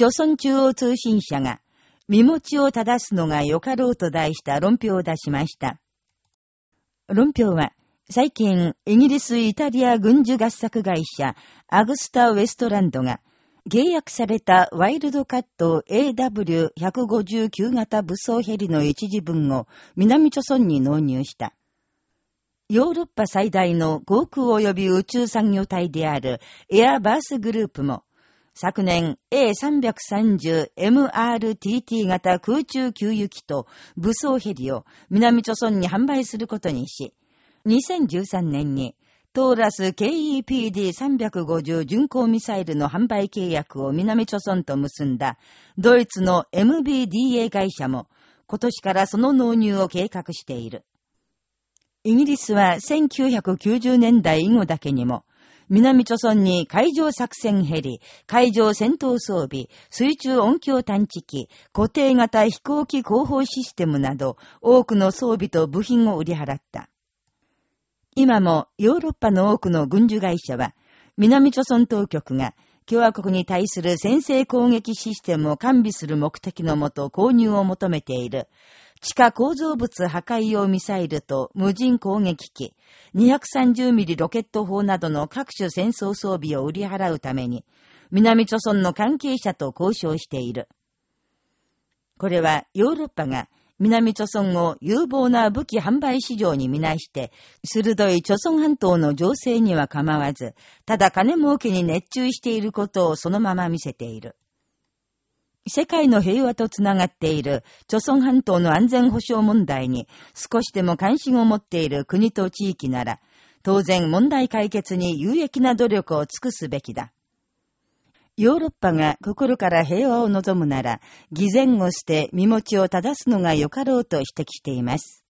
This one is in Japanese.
朝鮮中央通信社が、身持ちを正すのがよかろうと題した論評を出しました。論評は、最近、イギリス・イタリア軍需合作会社、アグスタ・ウェストランドが、契約されたワイルドカット AW159 型武装ヘリの一時分を南朝村に納入した。ヨーロッパ最大の航空及び宇宙産業体であるエアバースグループも、昨年 A330MRTT 型空中給油機と武装ヘリを南朝村に販売することにし、2013年にトーラス KEPD350 巡航ミサイルの販売契約を南朝村と結んだドイツの MBDA 会社も今年からその納入を計画している。イギリスは1990年代以後だけにも南朝村に海上作戦ヘリ、海上戦闘装備、水中音響探知機、固定型飛行機広報システムなど多くの装備と部品を売り払った。今もヨーロッパの多くの軍需会社は、南朝鮮当局が共和国に対する先制攻撃システムを完備する目的のもと購入を求めている、地下構造物破壊用ミサイルと無人攻撃機、230ミリロケット砲などの各種戦争装備を売り払うために、南朝鮮の関係者と交渉している。これはヨーロッパが南朝村を有望な武器販売市場に見なして、鋭い朝鮮半島の情勢には構わず、ただ金儲けに熱中していることをそのまま見せている。世界の平和とつながっている、朝鮮半島の安全保障問題に少しでも関心を持っている国と地域なら、当然問題解決に有益な努力を尽くすべきだ。ヨーロッパが心から平和を望むなら、偽善をして身持ちを正すのがよかろうと指摘しています。